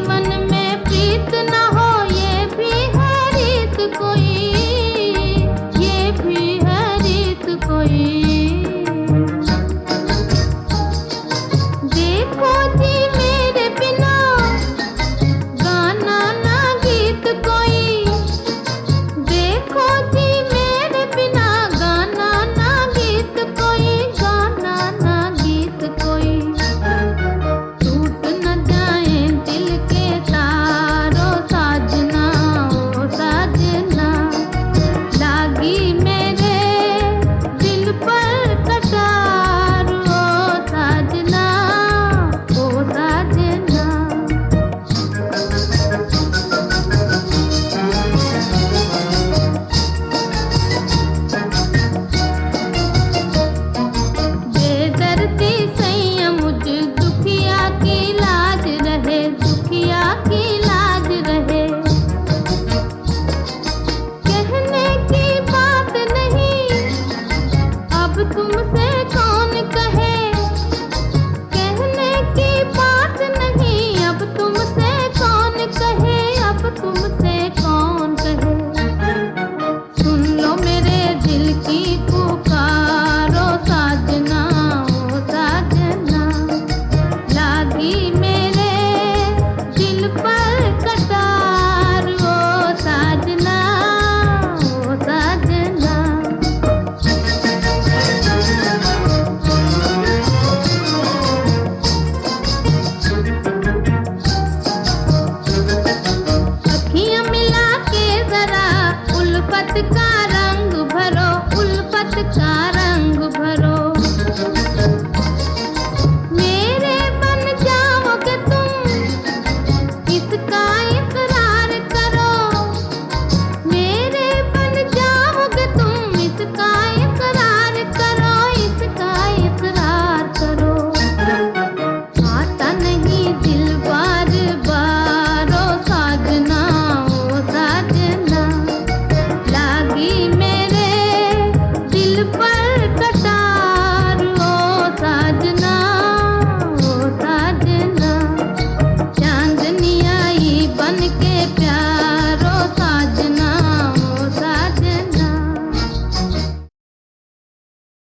जीवन में प्रीत ना तुमसे காத்து